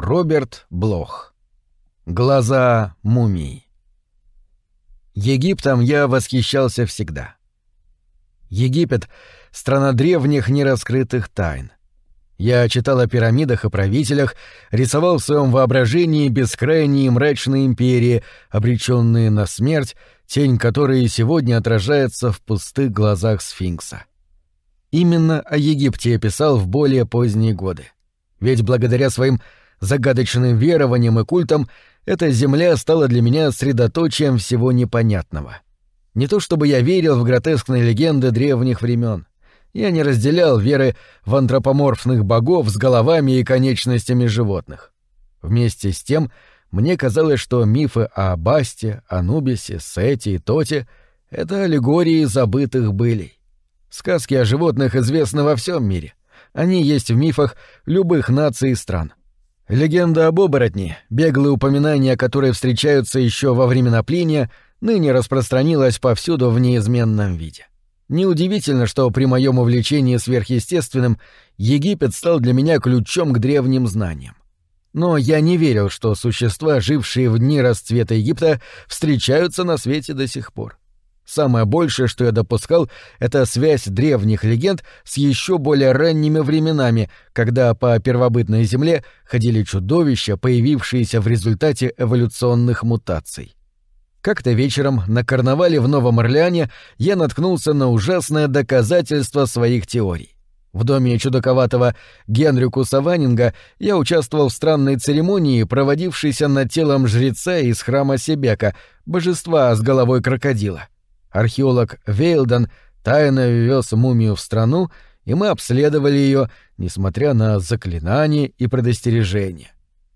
Роберт Блох. Глаза мумии. Египтом я восхищался всегда. Египет — страна древних нераскрытых тайн. Я читал о пирамидах и правителях, рисовал в своем воображении бескрайние мрачные империи, обреченные на смерть, тень которой сегодня отражается в пустых глазах сфинкса. Именно о Египте я писал в более поздние годы. Ведь благодаря своим загадочным верованиям и культам эта земля стала для меня средоточием всего непонятного. Не то чтобы я верил в гротескные легенды древних времен. Я не разделял веры в антропоморфных богов с головами и конечностями животных. Вместе с тем, мне казалось, что мифы о Басте, Анубисе, Сете и Тоте — это аллегории забытых былей. Сказки о животных известны во всем мире. Они есть в мифах любых наций и стран. Легенда об оборотне, беглые упоминания, которые встречаются еще во времена пления, ныне распространилась повсюду в неизменном виде. Неудивительно, что при моем увлечении сверхъестественным Египет стал для меня ключом к древним знаниям. Но я не верил, что существа, жившие в дни расцвета Египта, встречаются на свете до сих пор. Самое большее, что я допускал, это связь древних легенд с еще более ранними временами, когда по первобытной земле ходили чудовища, появившиеся в результате эволюционных мутаций. Как-то вечером на карнавале в Новом Орлеане я наткнулся на ужасное доказательство своих теорий. В доме чудаковатого Генрюку Саванинга я участвовал в странной церемонии, проводившейся над телом жреца из храма Себека, божества с головой крокодила. Археолог Вейлден тайно ввез мумию в страну, и мы обследовали ее, несмотря на заклинания и предостережения.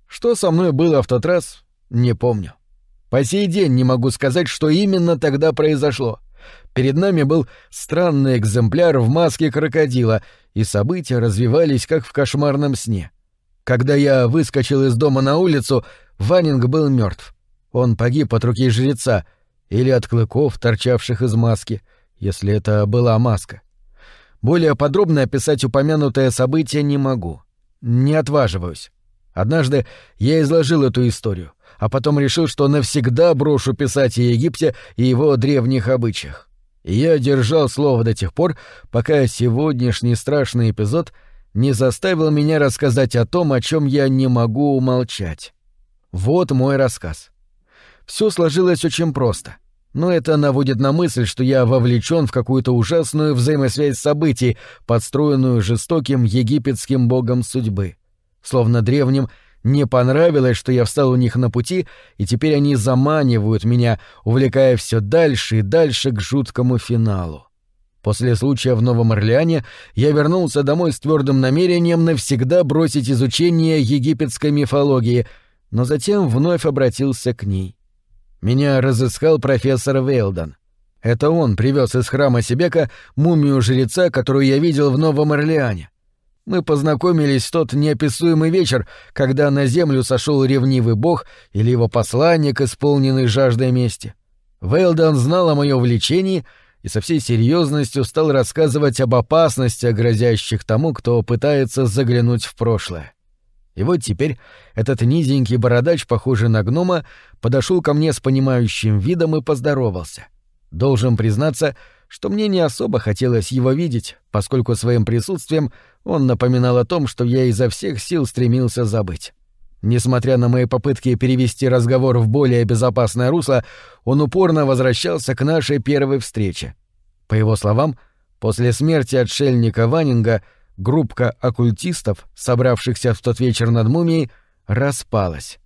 Что со мной было в тот раз, не помню. По сей день не могу сказать, что именно тогда произошло. Перед нами был странный экземпляр в маске крокодила, и события развивались как в кошмарном сне. Когда я выскочил из дома на улицу, Ванинг был мертв. Он погиб от руки жреца — или от клыков, торчавших из маски, если это была маска. Более подробно описать упомянутое событие не могу. Не отваживаюсь. Однажды я изложил эту историю, а потом решил, что навсегда брошу писать о Египте и его древних обычаях. И я держал слово до тех пор, пока сегодняшний страшный эпизод не заставил меня рассказать о том, о чем я не могу умолчать. Вот мой рассказ. Все сложилось очень просто но это наводит на мысль, что я вовлечен в какую-то ужасную взаимосвязь событий, подстроенную жестоким египетским богом судьбы. Словно древним не понравилось, что я встал у них на пути, и теперь они заманивают меня, увлекая все дальше и дальше к жуткому финалу. После случая в Новом Орлеане я вернулся домой с твердым намерением навсегда бросить изучение египетской мифологии, но затем вновь обратился к ней. Меня разыскал профессор Вейлдон. Это он привез из храма Себека мумию жреца, которую я видел в Новом Орлеане. Мы познакомились в тот неописуемый вечер, когда на землю сошел ревнивый бог или его посланник, исполненный жаждой мести. Вейлдон знал о моем влечении и со всей серьезностью стал рассказывать об опасностях, грозящих тому, кто пытается заглянуть в прошлое. И вот теперь этот низенький бородач, похожий на гнома, подошел ко мне с понимающим видом и поздоровался. Должен признаться, что мне не особо хотелось его видеть, поскольку своим присутствием он напоминал о том, что я изо всех сил стремился забыть. Несмотря на мои попытки перевести разговор в более безопасное русло, он упорно возвращался к нашей первой встрече. По его словам, после смерти отшельника Ванинга — группка оккультистов, собравшихся в тот вечер над мумией, распалась.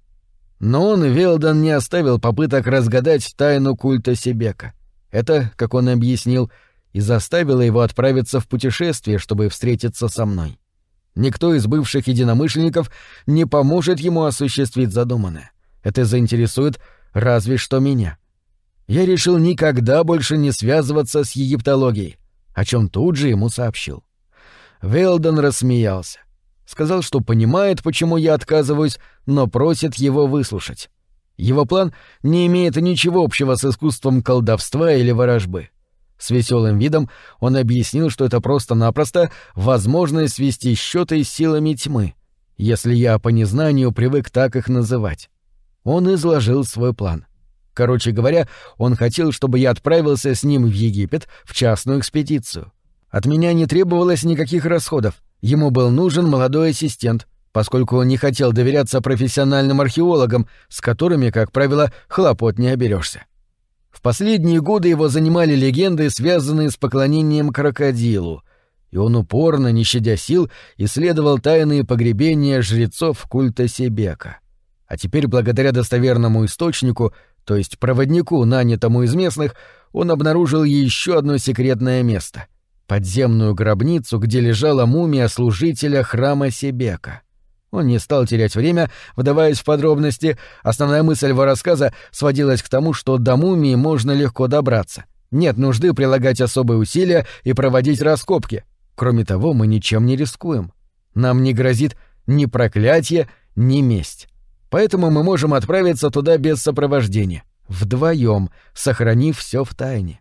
Но он, Велдон, не оставил попыток разгадать тайну культа Себека. Это, как он объяснил, и заставило его отправиться в путешествие, чтобы встретиться со мной. Никто из бывших единомышленников не поможет ему осуществить задуманное. Это заинтересует разве что меня. Я решил никогда больше не связываться с египтологией, о чем тут же ему сообщил. Велдон рассмеялся. Сказал, что понимает, почему я отказываюсь, но просит его выслушать. Его план не имеет ничего общего с искусством колдовства или ворожбы. С веселым видом он объяснил, что это просто-напросто возможность свести счеты с силами тьмы. если я по незнанию привык так их называть. Он изложил свой план. Короче говоря, он хотел, чтобы я отправился с ним в Египет в частную экспедицию. От меня не требовалось никаких расходов. Ему был нужен молодой ассистент, поскольку он не хотел доверяться профессиональным археологам, с которыми, как правило, хлопот не оберешься. В последние годы его занимали легенды, связанные с поклонением крокодилу, и он упорно, не щадя сил, исследовал тайные погребения жрецов культа Себека. А теперь, благодаря достоверному источнику, то есть проводнику, нанятому из местных, он обнаружил еще одно секретное место — подземную гробницу, где лежала мумия служителя храма Себека. Он не стал терять время, вдаваясь в подробности. Основная мысль его рассказа сводилась к тому, что до мумии можно легко добраться. Нет нужды прилагать особые усилия и проводить раскопки. Кроме того, мы ничем не рискуем. Нам не грозит ни проклятие, ни месть. Поэтому мы можем отправиться туда без сопровождения, вдвоем, сохранив все в тайне.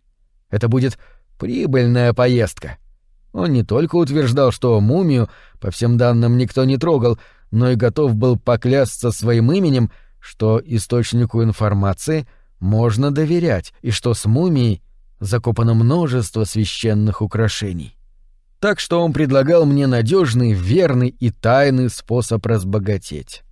Это будет прибыльная поездка. Он не только утверждал, что мумию, по всем данным, никто не трогал, но и готов был поклясться своим именем, что источнику информации можно доверять и что с мумией закопано множество священных украшений. Так что он предлагал мне надежный, верный и тайный способ разбогатеть.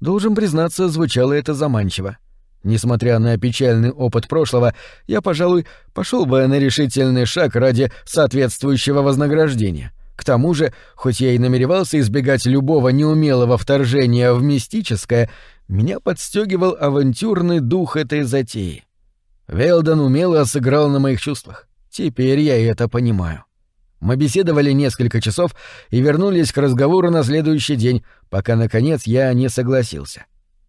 Должен признаться, звучало это заманчиво. Несмотря на печальный опыт прошлого, я, пожалуй, пошел бы на решительный шаг ради соответствующего вознаграждения. К тому же, хоть я и намеревался избегать любого неумелого вторжения в мистическое, меня подстегивал авантюрный дух этой затеи. Велдон умело сыграл на моих чувствах. Теперь я это понимаю. Мы беседовали несколько часов и вернулись к разговору на следующий день, пока, наконец, я не согласился.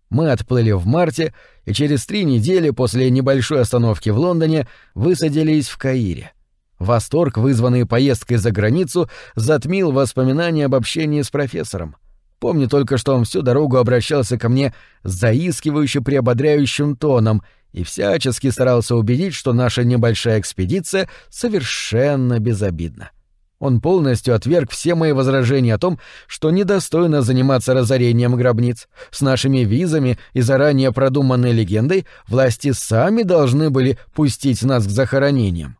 Мы отплыли в марте и через три недели после небольшой остановки в Лондоне высадились в Каире. Восторг, вызванный поездкой за границу, затмил воспоминания об общении с профессором. Помню только, что он всю дорогу обращался ко мне с заискивающе приободряющим тоном и всячески старался убедить, что наша небольшая экспедиция совершенно безобидна. Он полностью отверг все мои возражения о том, что недостойно заниматься разорением гробниц. С нашими визами и заранее продуманной легендой власти сами должны были пустить нас к захоронениям.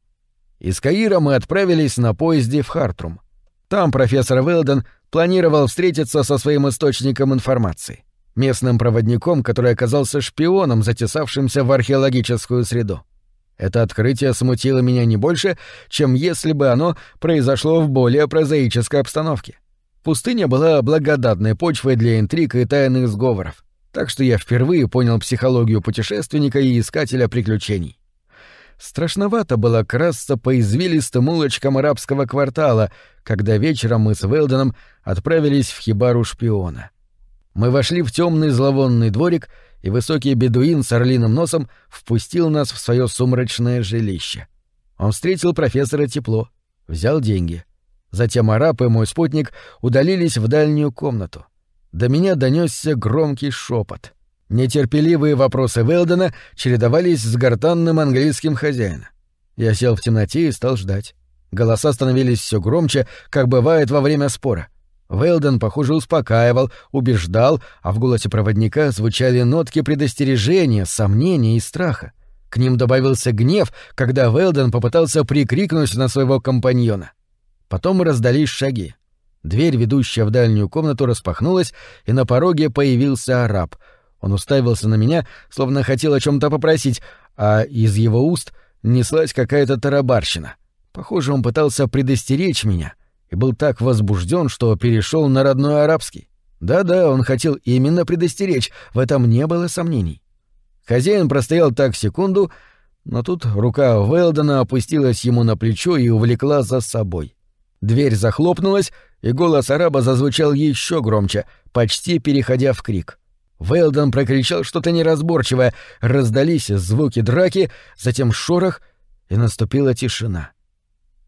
Из Каира мы отправились на поезде в Хартрум. Там профессор Велден планировал встретиться со своим источником информации, местным проводником, который оказался шпионом, затесавшимся в археологическую среду. Это открытие смутило меня не больше, чем если бы оно произошло в более прозаической обстановке. Пустыня была благодатной почвой для интриг и тайных сговоров, так что я впервые понял психологию путешественника и искателя приключений. Страшновато было красться по извилистым улочкам арабского квартала, когда вечером мы с Велденом отправились в хибару шпиона. Мы вошли в темный зловонный дворик, и высокий бедуин с орлиным носом впустил нас в свое сумрачное жилище. Он встретил профессора тепло, взял деньги. Затем араб и мой спутник удалились в дальнюю комнату. До меня донесся громкий шепот — Нетерпеливые вопросы Велдена чередовались с гортанным английским хозяина. Я сел в темноте и стал ждать. Голоса становились все громче, как бывает во время спора. Велден, похоже, успокаивал, убеждал, а в голосе проводника звучали нотки предостережения, сомнения и страха. К ним добавился гнев, когда Велден попытался прикрикнуть на своего компаньона. Потом раздались шаги. Дверь, ведущая в дальнюю комнату, распахнулась, и на пороге появился араб — он уставился на меня, словно хотел о чем то попросить, а из его уст неслась какая-то тарабарщина. Похоже, он пытался предостеречь меня и был так возбужден, что перешел на родной арабский. Да-да, он хотел именно предостеречь, в этом не было сомнений. Хозяин простоял так секунду, но тут рука Уэлдона опустилась ему на плечо и увлекла за собой. Дверь захлопнулась, и голос араба зазвучал еще громче, почти переходя в крик. Вейлдон прокричал что-то неразборчивое, раздались звуки драки, затем шорох, и наступила тишина.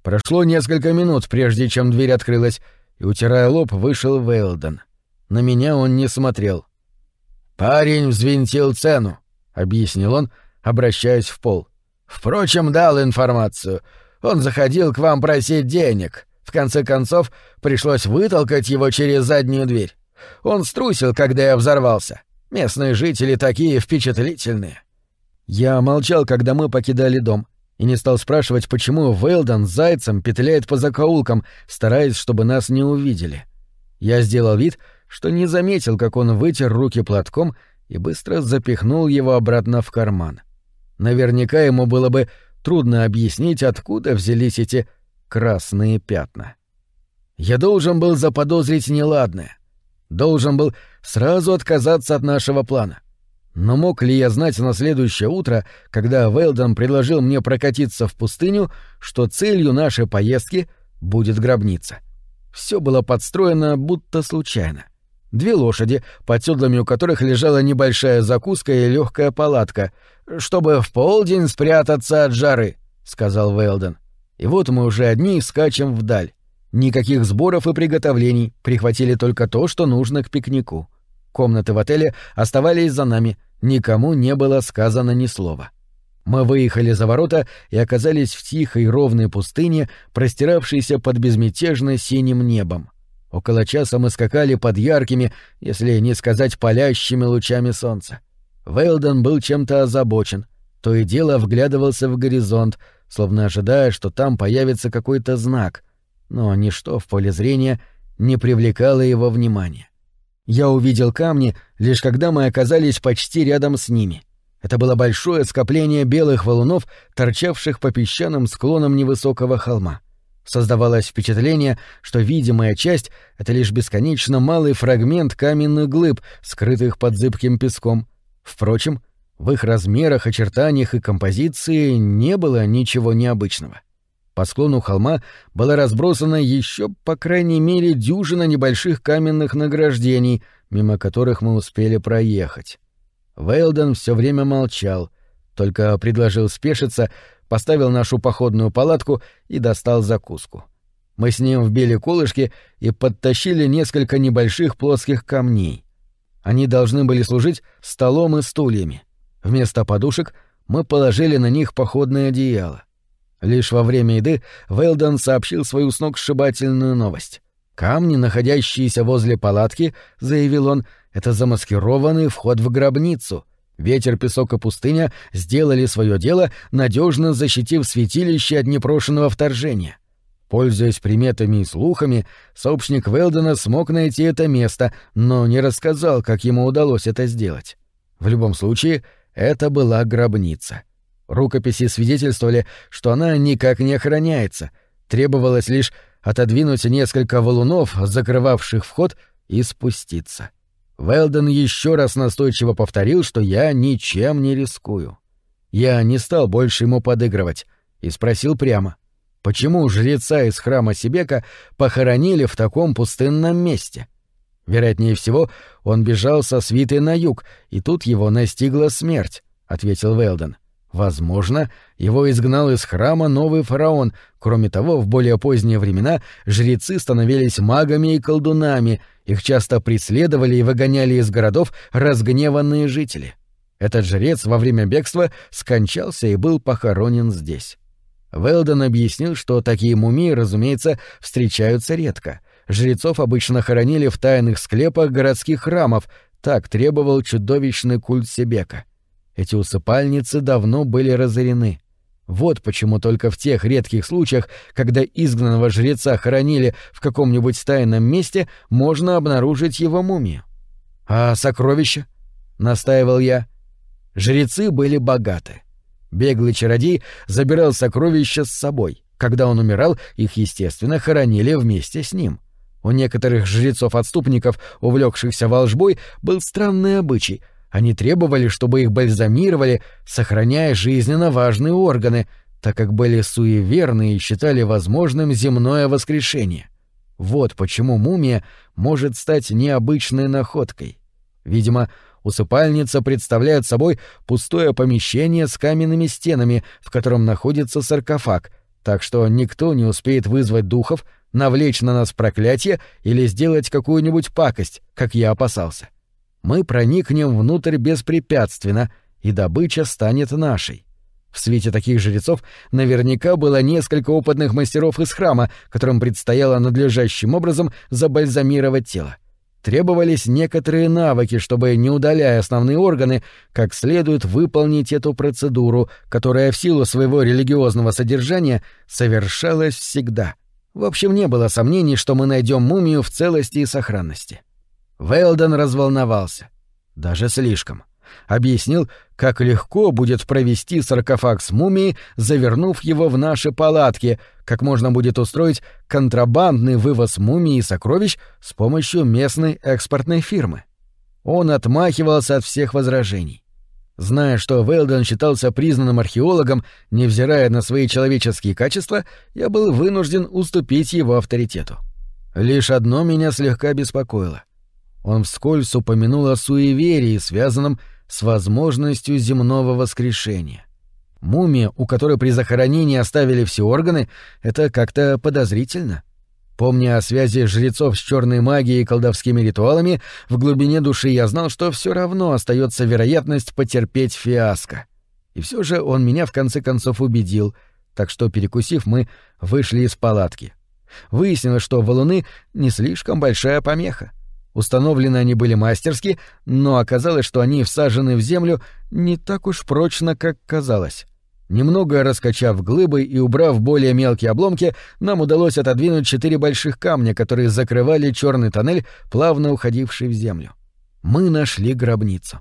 Прошло несколько минут, прежде чем дверь открылась, и, утирая лоб, вышел Вейлдон. На меня он не смотрел. «Парень взвинтил цену», — объяснил он, обращаясь в пол. «Впрочем, дал информацию. Он заходил к вам просить денег. В конце концов, пришлось вытолкать его через заднюю дверь. Он струсил, когда я взорвался. Местные жители такие впечатлительные». Я молчал, когда мы покидали дом, и не стал спрашивать, почему Вейлдон с зайцем петляет по закоулкам, стараясь, чтобы нас не увидели. Я сделал вид, что не заметил, как он вытер руки платком и быстро запихнул его обратно в карман. Наверняка ему было бы трудно объяснить, откуда взялись эти красные пятна. Я должен был заподозрить неладное. Должен был сразу отказаться от нашего плана. Но мог ли я знать на следующее утро, когда Вейлдон предложил мне прокатиться в пустыню, что целью нашей поездки будет гробница? Все было подстроено будто случайно. Две лошади, под седлами у которых лежала небольшая закуска и легкая палатка, чтобы в полдень спрятаться от жары, сказал Вейлден. И вот мы уже одни скачем вдаль. Никаких сборов и приготовлений, прихватили только то, что нужно к пикнику. Комнаты в отеле оставались за нами, никому не было сказано ни слова. Мы выехали за ворота и оказались в тихой ровной пустыне, простиравшейся под безмятежно синим небом. Около часа мы скакали под яркими, если не сказать палящими лучами солнца. Вейлден был чем-то озабочен, то и дело вглядывался в горизонт, словно ожидая, что там появится какой-то знак, но ничто в поле зрения не привлекало его внимания. Я увидел камни, лишь когда мы оказались почти рядом с ними. Это было большое скопление белых валунов, торчавших по песчаным склонам невысокого холма. Создавалось впечатление, что видимая часть — это лишь бесконечно малый фрагмент каменных глыб, скрытых под зыбким песком. Впрочем, в их размерах, очертаниях и композиции не было ничего необычного. По склону холма была разбросана еще, по крайней мере, дюжина небольших каменных награждений, мимо которых мы успели проехать. Вейлден все время молчал, только предложил спешиться, поставил нашу походную палатку и достал закуску. Мы с ним вбили колышки и подтащили несколько небольших плоских камней. Они должны были служить столом и стульями. Вместо подушек мы положили на них походное одеяло. Лишь во время еды Вейлдон сообщил свою сногсшибательную новость. Камни, находящиеся возле палатки, заявил он, это замаскированный вход в гробницу — Ветер, песок и пустыня сделали свое дело, надежно защитив святилище от непрошенного вторжения. Пользуясь приметами и слухами, сообщник Велдена смог найти это место, но не рассказал, как ему удалось это сделать. В любом случае, это была гробница. Рукописи свидетельствовали, что она никак не охраняется, требовалось лишь отодвинуть несколько валунов, закрывавших вход, и спуститься. — Велден еще раз настойчиво повторил, что я ничем не рискую. Я не стал больше ему подыгрывать и спросил прямо, почему жреца из храма Сибека похоронили в таком пустынном месте? Вероятнее всего, он бежал со свитой на юг, и тут его настигла смерть, — ответил Велден. Возможно, его изгнал из храма новый фараон. Кроме того, в более поздние времена жрецы становились магами и колдунами, их часто преследовали и выгоняли из городов разгневанные жители. Этот жрец во время бегства скончался и был похоронен здесь. Велдон объяснил, что такие мумии, разумеется, встречаются редко. Жрецов обычно хоронили в тайных склепах городских храмов, так требовал чудовищный культ Себека. Эти усыпальницы давно были разорены. Вот почему только в тех редких случаях, когда изгнанного жреца хоронили в каком-нибудь тайном месте, можно обнаружить его мумию. «А сокровища?» — настаивал я. Жрецы были богаты. Беглый чародей забирал сокровища с собой. Когда он умирал, их, естественно, хоронили вместе с ним. У некоторых жрецов-отступников, увлекшихся волжбой, был странный обычай они требовали, чтобы их бальзамировали, сохраняя жизненно важные органы, так как были суеверны и считали возможным земное воскрешение. Вот почему мумия может стать необычной находкой. Видимо, усыпальница представляет собой пустое помещение с каменными стенами, в котором находится саркофаг, так что никто не успеет вызвать духов, навлечь на нас проклятие или сделать какую-нибудь пакость, как я опасался. — мы проникнем внутрь беспрепятственно, и добыча станет нашей. В свете таких жрецов наверняка было несколько опытных мастеров из храма, которым предстояло надлежащим образом забальзамировать тело. Требовались некоторые навыки, чтобы, не удаляя основные органы, как следует выполнить эту процедуру, которая в силу своего религиозного содержания совершалась всегда. В общем, не было сомнений, что мы найдем мумию в целости и сохранности. Вейлден разволновался. Даже слишком. Объяснил, как легко будет провести саркофаг с мумией, завернув его в наши палатки, как можно будет устроить контрабандный вывоз мумии и сокровищ с помощью местной экспортной фирмы. Он отмахивался от всех возражений. Зная, что Вейлден считался признанным археологом, невзирая на свои человеческие качества, я был вынужден уступить его авторитету. Лишь одно меня слегка беспокоило. Он вскользь упомянул о суеверии, связанном с возможностью земного воскрешения. Мумия, у которой при захоронении оставили все органы, это как-то подозрительно. Помня о связи жрецов с черной магией и колдовскими ритуалами, в глубине души я знал, что все равно остается вероятность потерпеть фиаско. И все же он меня в конце концов убедил, так что, перекусив, мы вышли из палатки. Выяснилось, что валуны не слишком большая помеха. Установлены они были мастерски, но оказалось, что они всажены в землю не так уж прочно, как казалось. Немного раскачав глыбы и убрав более мелкие обломки, нам удалось отодвинуть четыре больших камня, которые закрывали черный тоннель, плавно уходивший в землю. Мы нашли гробницу.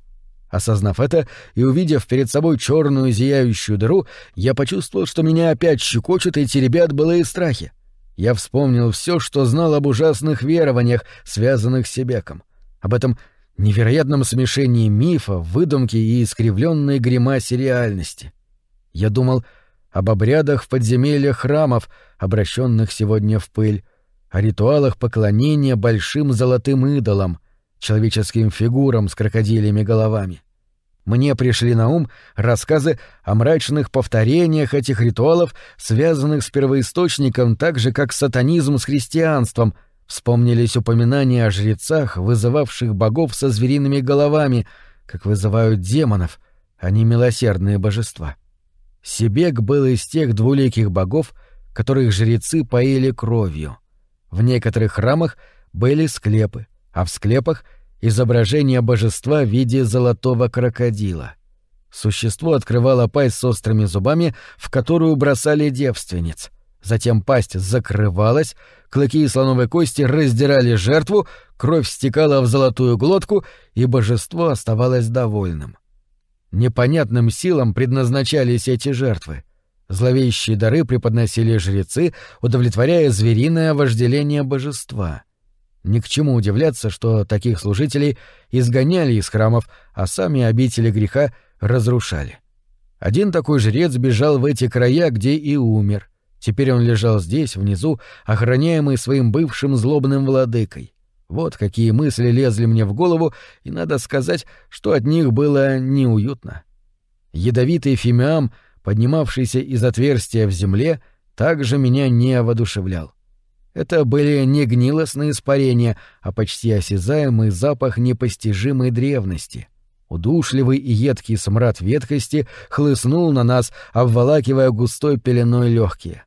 Осознав это и увидев перед собой черную зияющую дыру, я почувствовал, что меня опять щекочут эти ребят былые страхи. Я вспомнил все, что знал об ужасных верованиях, связанных с Себеком. Об этом невероятном смешении мифа, выдумки и искривленной гримасе реальности — я думал об обрядах в подземельях храмов, обращенных сегодня в пыль, о ритуалах поклонения большим золотым идолам, человеческим фигурам с крокодилями головами. Мне пришли на ум рассказы о мрачных повторениях этих ритуалов, связанных с первоисточником так же, как сатанизм с христианством. Вспомнились упоминания о жрецах, вызывавших богов со звериными головами, как вызывают демонов, а не милосердные божества. Себек был из тех двуликих богов, которых жрецы поили кровью. В некоторых храмах были склепы, а в склепах — изображение божества в виде золотого крокодила. Существо открывало пасть с острыми зубами, в которую бросали девственниц. Затем пасть закрывалась, клыки и слоновой кости раздирали жертву, кровь стекала в золотую глотку, и божество оставалось довольным. Непонятным силам предназначались эти жертвы. Зловещие дары преподносили жрецы, удовлетворяя звериное вожделение божества. Ни к чему удивляться, что таких служителей изгоняли из храмов, а сами обители греха разрушали. Один такой жрец бежал в эти края, где и умер. Теперь он лежал здесь, внизу, охраняемый своим бывшим злобным владыкой. Вот какие мысли лезли мне в голову, и надо сказать, что от них было неуютно. Ядовитый фимиам, поднимавшийся из отверстия в земле, также меня не воодушевлял. Это были не гнилостные испарения, а почти осязаемый запах непостижимой древности. Удушливый и едкий смрад ветхости хлыстнул на нас, обволакивая густой пеленой легкие.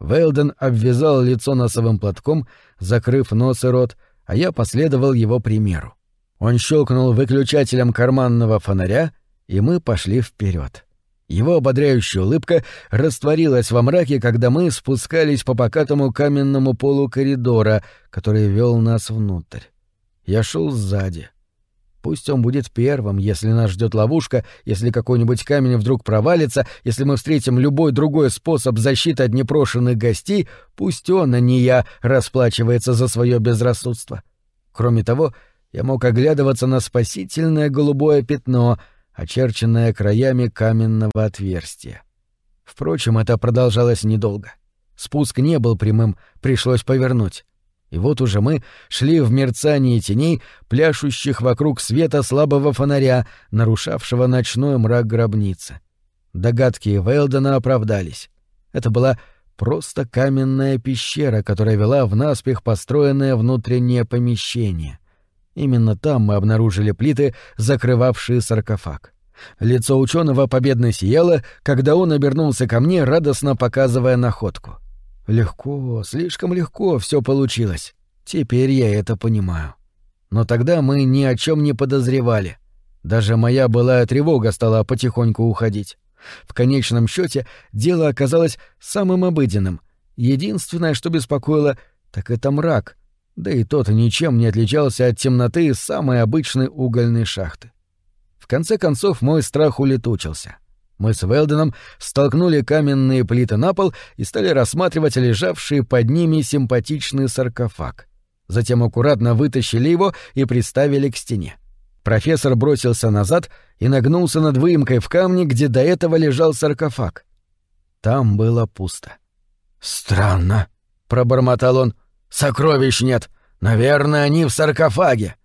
Велден обвязал лицо носовым платком, закрыв нос и рот, а я последовал его примеру. Он щелкнул выключателем карманного фонаря, и мы пошли вперед. Его ободряющая улыбка растворилась во мраке, когда мы спускались по покатому каменному полу коридора, который вел нас внутрь. Я шел сзади. Пусть он будет первым, если нас ждет ловушка, если какой-нибудь камень вдруг провалится, если мы встретим любой другой способ защиты от непрошенных гостей, пусть он, а не я, расплачивается за свое безрассудство. Кроме того, я мог оглядываться на спасительное голубое пятно, очерченное краями каменного отверстия. Впрочем, это продолжалось недолго. Спуск не был прямым, пришлось повернуть. И вот уже мы шли в мерцании теней, пляшущих вокруг света слабого фонаря, нарушавшего ночной мрак гробницы. Догадки Вейлдена оправдались. Это была просто каменная пещера, которая вела в наспех построенное внутреннее помещение. Именно там мы обнаружили плиты, закрывавшие саркофаг. Лицо ученого победно сияло, когда он обернулся ко мне, радостно показывая находку — Легко, слишком легко все получилось. Теперь я это понимаю. Но тогда мы ни о чем не подозревали. Даже моя былая тревога стала потихоньку уходить. В конечном счете дело оказалось самым обыденным. Единственное, что беспокоило, так это мрак, да и тот ничем не отличался от темноты самой обычной угольной шахты. В конце концов мой страх улетучился. Мы с Велденом столкнули каменные плиты на пол и стали рассматривать лежавший под ними симпатичный саркофаг. Затем аккуратно вытащили его и приставили к стене. Профессор бросился назад и нагнулся над выемкой в камне, где до этого лежал саркофаг. Там было пусто. «Странно», — пробормотал он. «Сокровищ нет. Наверное, они в саркофаге».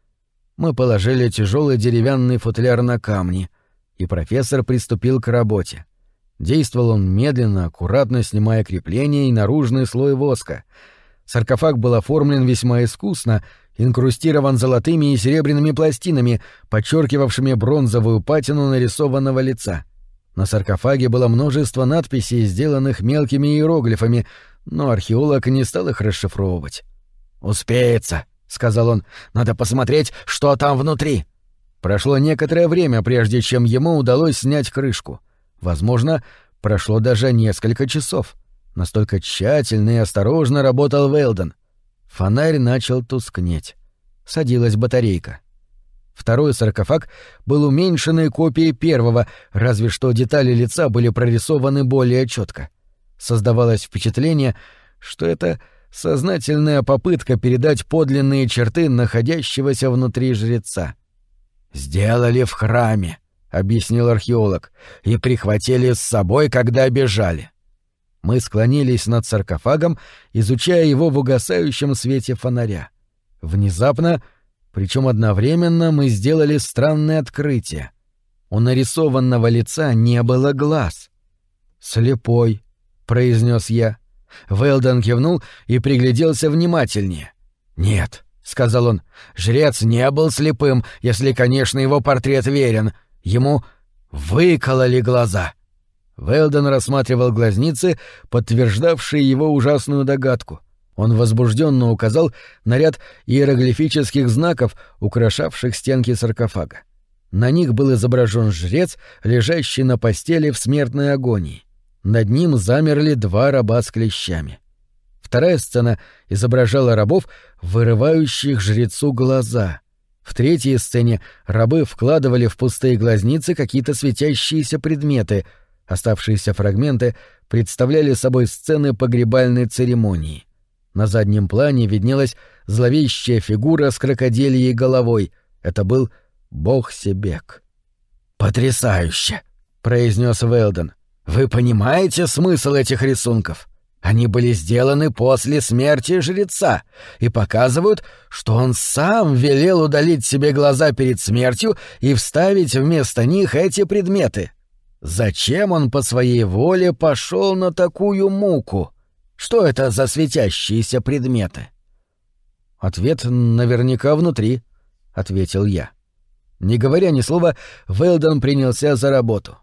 Мы положили тяжелый деревянный футляр на камни, и профессор приступил к работе. Действовал он медленно, аккуратно снимая крепление и наружный слой воска. Саркофаг был оформлен весьма искусно, инкрустирован золотыми и серебряными пластинами, подчеркивавшими бронзовую патину нарисованного лица. На саркофаге было множество надписей, сделанных мелкими иероглифами, но археолог не стал их расшифровывать. «Успеется», — сказал он. «Надо посмотреть, что там внутри». Прошло некоторое время, прежде чем ему удалось снять крышку. Возможно, прошло даже несколько часов. Настолько тщательно и осторожно работал Вейлден. Фонарь начал тускнеть. Садилась батарейка. Второй саркофаг был уменьшенной копией первого, разве что детали лица были прорисованы более четко. Создавалось впечатление, что это сознательная попытка передать подлинные черты находящегося внутри жреца. «Сделали в храме», — объяснил археолог, — «и прихватили с собой, когда бежали». Мы склонились над саркофагом, изучая его в угасающем свете фонаря. Внезапно, причем одновременно, мы сделали странное открытие. У нарисованного лица не было глаз. «Слепой», — произнес я. Вэлдон кивнул и пригляделся внимательнее. «Нет», — сказал он, — «жрец не был слепым, если, конечно, его портрет верен. Ему выкололи глаза». Велден рассматривал глазницы, подтверждавшие его ужасную догадку. Он возбужденно указал на ряд иероглифических знаков, украшавших стенки саркофага. На них был изображен жрец, лежащий на постели в смертной агонии. Над ним замерли два раба с клещами. Вторая сцена изображала рабов, вырывающих жрецу глаза. В третьей сцене рабы вкладывали в пустые глазницы какие-то светящиеся предметы — Оставшиеся фрагменты представляли собой сцены погребальной церемонии. На заднем плане виднелась зловещая фигура с крокодильей головой. Это был бог Себек. «Потрясающе!» — произнес Велден. «Вы понимаете смысл этих рисунков? Они были сделаны после смерти жреца и показывают, что он сам велел удалить себе глаза перед смертью и вставить вместо них эти предметы. Зачем он по своей воле пошел на такую муку? Что это за светящиеся предметы? Ответ наверняка внутри, ответил я. Не говоря ни слова, Велдон принялся за работу.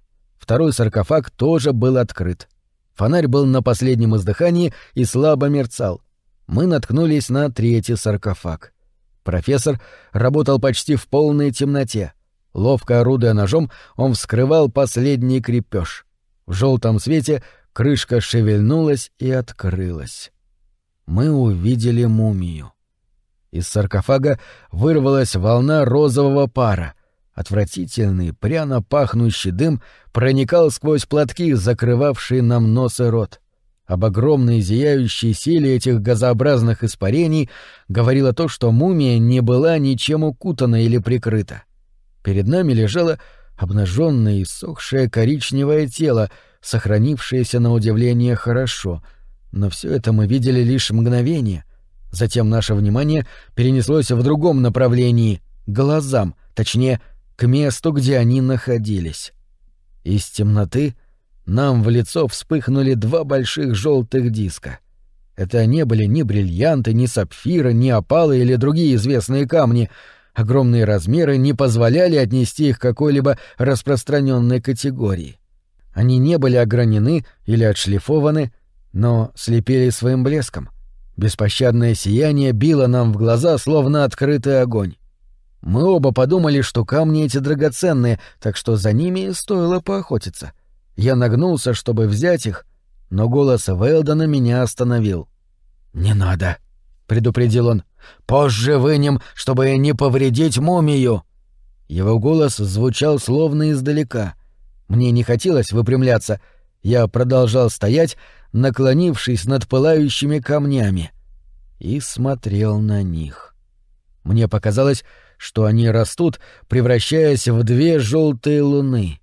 Второй саркофаг тоже был открыт. Фонарь был на последнем издыхании и слабо мерцал. Мы наткнулись на третий саркофаг. Профессор работал почти в полной темноте. Ловко орудуя ножом, он вскрывал последний крепеж. В желтом свете крышка шевельнулась и открылась. Мы увидели мумию. Из саркофага вырвалась волна розового пара. Отвратительный, пряно пахнущий дым проникал сквозь платки, закрывавшие нам нос и рот. Об огромной зияющей силе этих газообразных испарений говорило то, что мумия не была ничем укутана или прикрыта. Перед нами лежало обнаженное и сохшее коричневое тело, сохранившееся на удивление хорошо, но все это мы видели лишь мгновение. Затем наше внимание перенеслось в другом направлении — глазам, точнее, к месту, где они находились. Из темноты нам в лицо вспыхнули два больших желтых диска. Это не были ни бриллианты, ни сапфиры, ни опалы или другие известные камни — Огромные размеры не позволяли отнести их к какой-либо распространенной категории. Они не были огранены или отшлифованы, но слепили своим блеском. Беспощадное сияние било нам в глаза, словно открытый огонь. Мы оба подумали, что камни эти драгоценные, так что за ними стоило поохотиться. Я нагнулся, чтобы взять их, но голос Вэлдона меня остановил. «Не надо», — предупредил он. «Позже вынем, чтобы не повредить мумию». Его голос звучал словно издалека. Мне не хотелось выпрямляться. Я продолжал стоять, наклонившись над пылающими камнями, и смотрел на них. Мне показалось, что они растут, превращаясь в две желтые луны.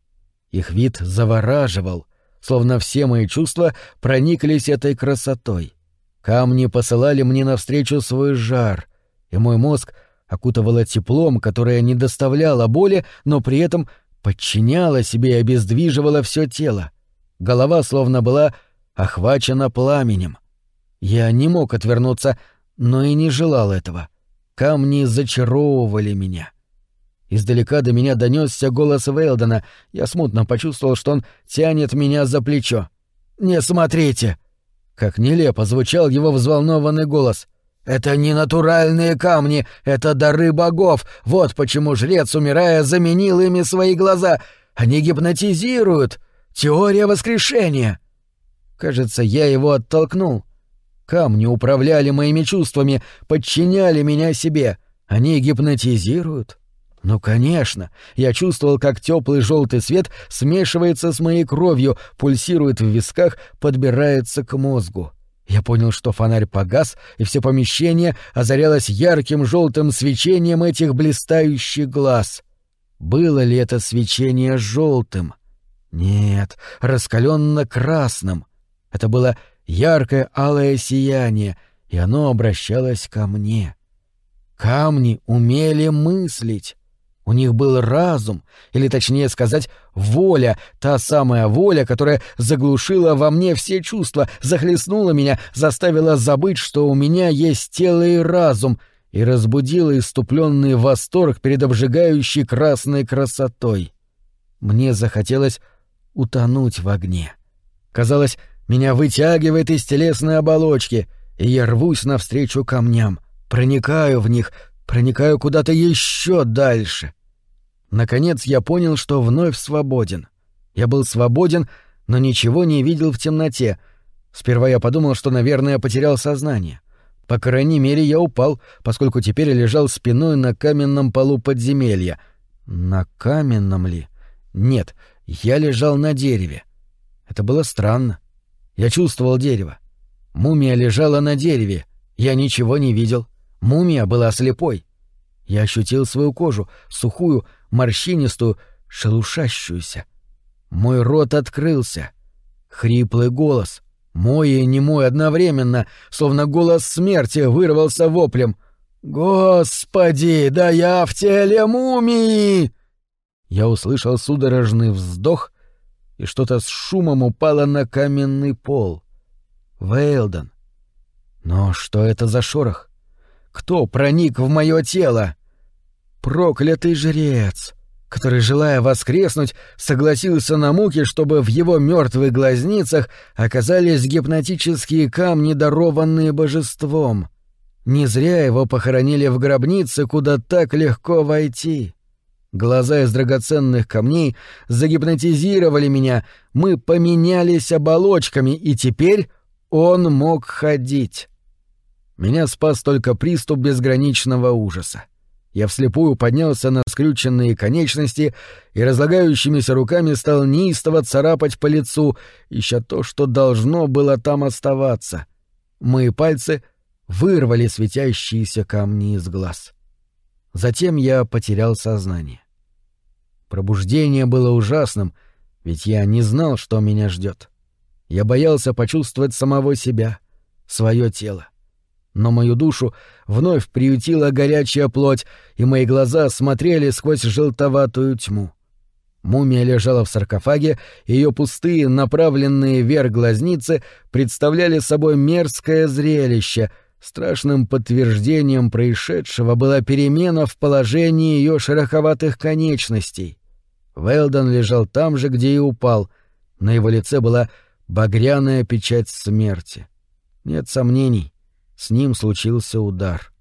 Их вид завораживал, словно все мои чувства прониклись этой красотой. Камни посылали мне навстречу свой жар, и мой мозг окутывало теплом, которое не доставляло боли, но при этом подчиняло себе и обездвиживало все тело. Голова словно была охвачена пламенем. Я не мог отвернуться, но и не желал этого. Камни зачаровывали меня. Издалека до меня донесся голос Вейлдена. Я смутно почувствовал, что он тянет меня за плечо. «Не смотрите!» Как нелепо звучал его взволнованный голос. «Это не натуральные камни, это дары богов. Вот почему жрец, умирая, заменил ими свои глаза. Они гипнотизируют. Теория воскрешения!» Кажется, я его оттолкнул. Камни управляли моими чувствами, подчиняли меня себе. Они гипнотизируют. Ну, конечно, я чувствовал, как теплый желтый свет смешивается с моей кровью, пульсирует в висках, подбирается к мозгу. Я понял, что фонарь погас, и все помещение озарялось ярким желтым свечением этих блистающих глаз. Было ли это свечение желтым? Нет, раскаленно красным. Это было яркое алое сияние, и оно обращалось ко мне. Камни умели мыслить. У них был разум, или точнее сказать, воля, та самая воля, которая заглушила во мне все чувства, захлестнула меня, заставила забыть, что у меня есть тело и разум, и разбудила иступленный восторг перед обжигающей красной красотой. Мне захотелось утонуть в огне. Казалось, меня вытягивает из телесной оболочки, и я рвусь навстречу камням, проникаю в них, проникаю куда-то еще дальше. Наконец я понял, что вновь свободен. Я был свободен, но ничего не видел в темноте. Сперва я подумал, что, наверное, потерял сознание. По крайней мере, я упал, поскольку теперь лежал спиной на каменном полу подземелья. На каменном ли? Нет, я лежал на дереве. Это было странно. Я чувствовал дерево. Мумия лежала на дереве. Я ничего не видел. Мумия была слепой. Я ощутил свою кожу, сухую, морщинистую, шелушащуюся. Мой рот открылся. Хриплый голос, мой и не мой одновременно, словно голос смерти, вырвался воплем. «Господи, да я в теле мумии!» Я услышал судорожный вздох и что-то с шумом упало на каменный пол. Вейлдон. Но что это за шорох? Кто проник в мое тело? Проклятый жрец, который, желая воскреснуть, согласился на муки, чтобы в его мертвых глазницах оказались гипнотические камни, дарованные божеством. Не зря его похоронили в гробнице, куда так легко войти. Глаза из драгоценных камней загипнотизировали меня, мы поменялись оболочками, и теперь он мог ходить. Меня спас только приступ безграничного ужаса. Я вслепую поднялся на скрюченные конечности и разлагающимися руками стал неистово царапать по лицу, ища то, что должно было там оставаться. Мои пальцы вырвали светящиеся камни из глаз. Затем я потерял сознание. Пробуждение было ужасным, ведь я не знал, что меня ждет. Я боялся почувствовать самого себя, свое тело. Но мою душу вновь приютила горячая плоть, и мои глаза смотрели сквозь желтоватую тьму. Мумия лежала в саркофаге, ее пустые, направленные вверх глазницы представляли собой мерзкое зрелище. Страшным подтверждением происшедшего была перемена в положении ее шероховатых конечностей. Вэлдон лежал там же, где и упал. На его лице была багряная печать смерти. Нет сомнений, с ним случился удар.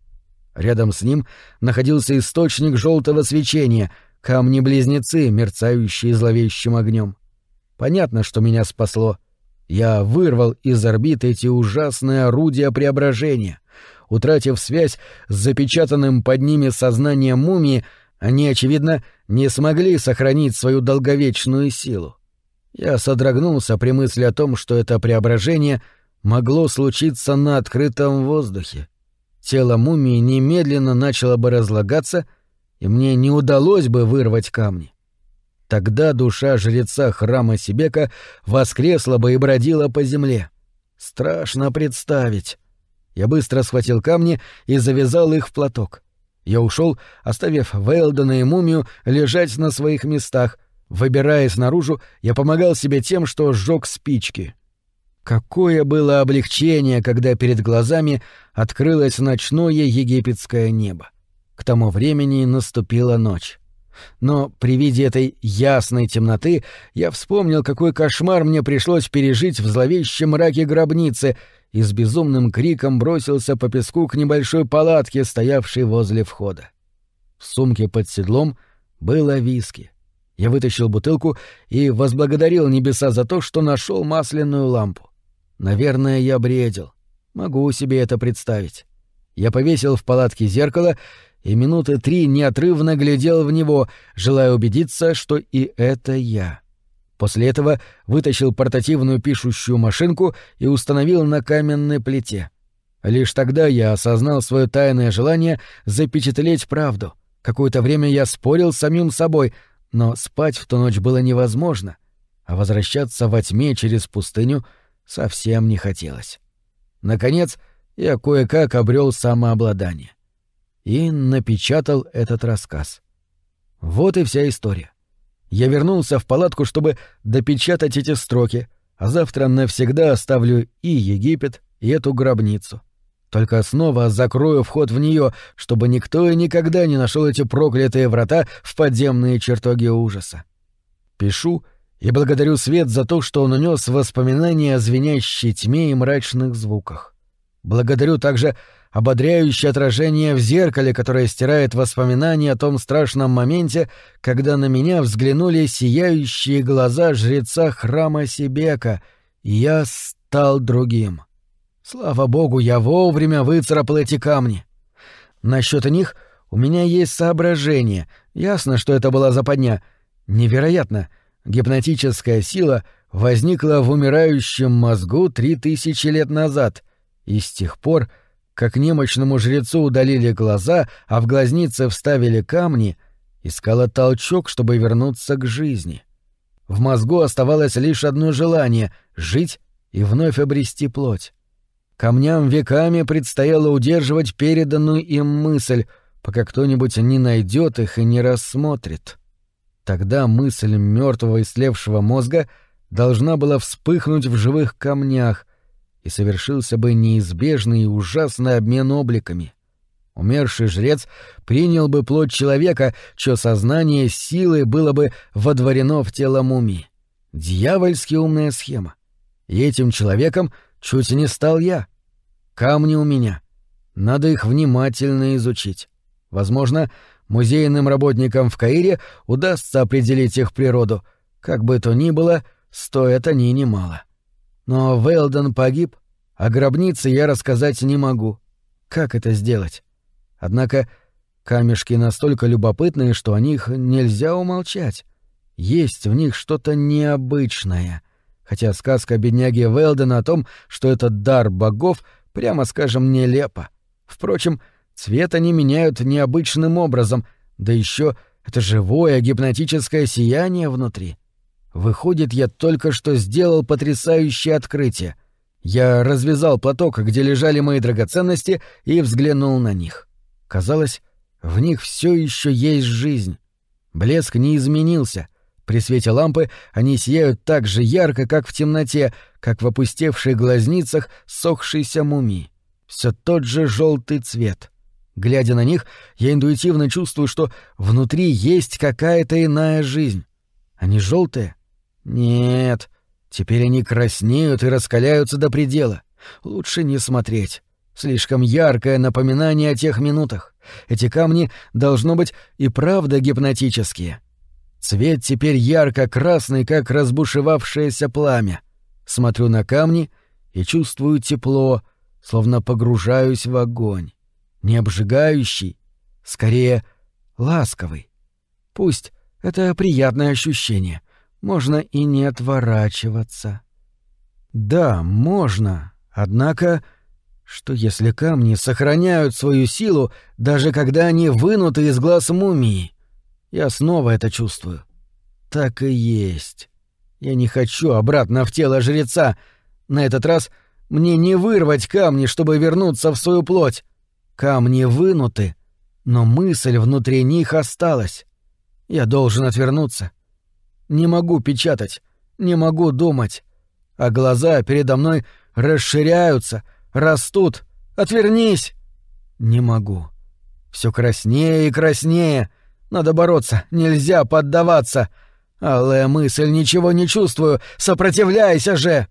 Рядом с ним находился источник желтого свечения, камни-близнецы, мерцающие зловещим огнем. Понятно, что меня спасло. Я вырвал из орбиты эти ужасные орудия преображения. Утратив связь с запечатанным под ними сознанием мумии, они, очевидно, не смогли сохранить свою долговечную силу. Я содрогнулся при мысли о том, что это преображение могло случиться на открытом воздухе. Тело мумии немедленно начало бы разлагаться, и мне не удалось бы вырвать камни. Тогда душа жреца храма Сибека воскресла бы и бродила по земле. Страшно представить. Я быстро схватил камни и завязал их в платок. Я ушел, оставив Вейлдона и мумию лежать на своих местах. Выбираясь наружу, я помогал себе тем, что сжег спички. Какое было облегчение, когда перед глазами открылось ночное египетское небо. К тому времени наступила ночь. Но при виде этой ясной темноты я вспомнил, какой кошмар мне пришлось пережить в зловещем мраке гробницы, и с безумным криком бросился по песку к небольшой палатке, стоявшей возле входа. В сумке под седлом было виски. Я вытащил бутылку и возблагодарил небеса за то, что нашел масляную лампу. Наверное, я бредил. Могу себе это представить. Я повесил в палатке зеркало и минуты три неотрывно глядел в него, желая убедиться, что и это я. После этого вытащил портативную пишущую машинку и установил на каменной плите. Лишь тогда я осознал свое тайное желание запечатлеть правду. Какое-то время я спорил с самим собой, но спать в ту ночь было невозможно, а возвращаться во тьме через пустыню совсем не хотелось. Наконец, я кое-как обрел самообладание и напечатал этот рассказ. Вот и вся история. Я вернулся в палатку, чтобы допечатать эти строки, а завтра навсегда оставлю и Египет, и эту гробницу. Только снова закрою вход в нее, чтобы никто и никогда не нашел эти проклятые врата в подземные чертоги ужаса. Пишу и благодарю свет за то, что он унес воспоминания о звенящей тьме и мрачных звуках. Благодарю также ободряющее отражение в зеркале, которое стирает воспоминания о том страшном моменте, когда на меня взглянули сияющие глаза жреца храма Сибека, и я стал другим. Слава богу, я вовремя выцарапал эти камни. Насчет них у меня есть соображение. Ясно, что это была западня. Невероятно. Гипнотическая сила возникла в умирающем мозгу три тысячи лет назад, и с тех пор — как немощному жрецу удалили глаза, а в глазницы вставили камни, искала толчок, чтобы вернуться к жизни. В мозгу оставалось лишь одно желание — жить и вновь обрести плоть. Камням веками предстояло удерживать переданную им мысль, пока кто-нибудь не найдет их и не рассмотрит. Тогда мысль мертвого и слевшего мозга должна была вспыхнуть в живых камнях — и совершился бы неизбежный и ужасный обмен обликами. Умерший жрец принял бы плоть человека, чье сознание силой было бы водворено в тело мумии. Дьявольски умная схема. И этим человеком чуть не стал я. Камни у меня. Надо их внимательно изучить. Возможно, музейным работникам в Каире удастся определить их природу. Как бы то ни было, стоят они немало. — но Вейлдон погиб, а гробнице я рассказать не могу. Как это сделать? Однако камешки настолько любопытные, что о них нельзя умолчать. Есть в них что-то необычное. Хотя сказка бедняги Вейлдона о том, что это дар богов, прямо скажем, нелепо. Впрочем, цвет они меняют необычным образом, да еще это живое гипнотическое сияние внутри — Выходит, я только что сделал потрясающее открытие. Я развязал платок, где лежали мои драгоценности, и взглянул на них. Казалось, в них все еще есть жизнь. Блеск не изменился. При свете лампы они сияют так же ярко, как в темноте, как в опустевших глазницах сохшейся мумии. Все тот же желтый цвет. Глядя на них, я интуитивно чувствую, что внутри есть какая-то иная жизнь. Они желтые, нет, теперь они краснеют и раскаляются до предела. Лучше не смотреть. Слишком яркое напоминание о тех минутах. Эти камни, должно быть, и правда гипнотические. Цвет теперь ярко-красный, как разбушевавшееся пламя. Смотрю на камни и чувствую тепло, словно погружаюсь в огонь. Не обжигающий, скорее ласковый. Пусть это приятное ощущение. Можно и не отворачиваться. Да, можно. Однако, что если камни сохраняют свою силу, даже когда они вынуты из глаз мумии? Я снова это чувствую. Так и есть. Я не хочу обратно в тело жреца. На этот раз мне не вырвать камни, чтобы вернуться в свою плоть. Камни вынуты, но мысль внутри них осталась. Я должен отвернуться. Не могу печатать, не могу думать. А глаза передо мной расширяются, растут. Отвернись! Не могу. Все краснее и краснее. Надо бороться, нельзя поддаваться. Алая мысль, ничего не чувствую. Сопротивляйся же!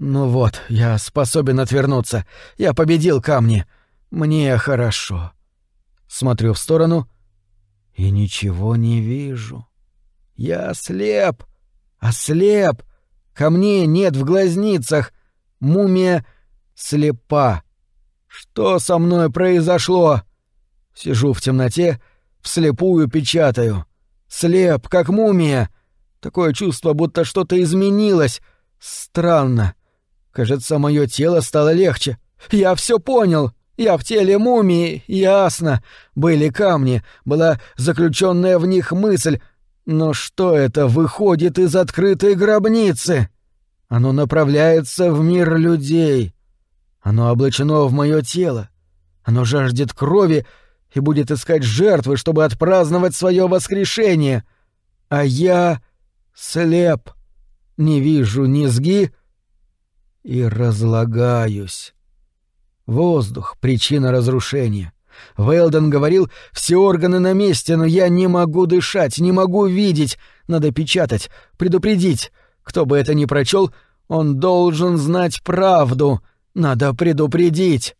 Ну вот, я способен отвернуться. Я победил камни. Мне хорошо. Смотрю в сторону — и ничего не вижу. Я слеп, ослеп. Камней нет в глазницах. Мумия слепа. Что со мной произошло? Сижу в темноте, вслепую печатаю. Слеп, как мумия. Такое чувство, будто что-то изменилось. Странно. Кажется, мое тело стало легче. Я все понял. Я в теле мумии, ясно. Были камни, была заключенная в них мысль. Но что это выходит из открытой гробницы? Оно направляется в мир людей. Оно облачено в мое тело. Оно жаждет крови и будет искать жертвы, чтобы отпраздновать свое воскрешение. А я слеп, не вижу низги и разлагаюсь. Воздух — причина разрушения. Вэлден говорил, все органы на месте, но я не могу дышать, не могу видеть. Надо печатать, предупредить. Кто бы это ни прочел, он должен знать правду. Надо предупредить.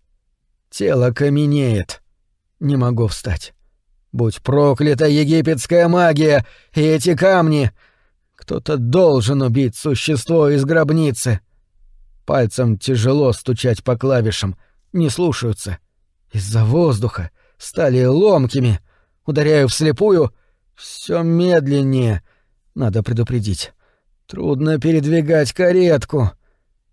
Тело каменеет. Не могу встать. Будь проклята египетская магия и эти камни. Кто-то должен убить существо из гробницы. Пальцем тяжело стучать по клавишам — не слушаются. Из-за воздуха стали ломкими. Ударяю вслепую. Все медленнее. Надо предупредить. Трудно передвигать каретку.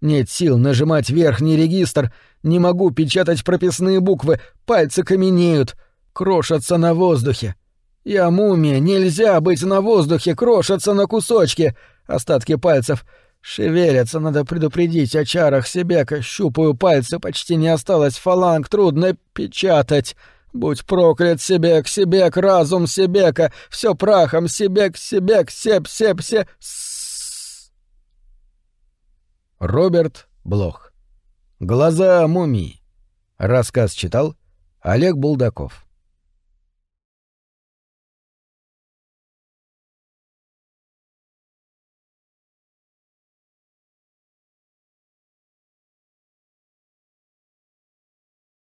Нет сил нажимать верхний регистр. Не могу печатать прописные буквы. Пальцы каменеют. Крошатся на воздухе. Я мумия, нельзя быть на воздухе, крошатся на кусочки. Остатки пальцев Шевелятся, надо предупредить о чарах Себека. Щупаю пальцы, почти не осталось фаланг, трудно печатать. Будь проклят Себек, Себек, разум Себека, все прахом, Себек, Себек, Себ, Себ, Себ. Роберт Блох. Глаза мумии. Рассказ читал Олег Булдаков.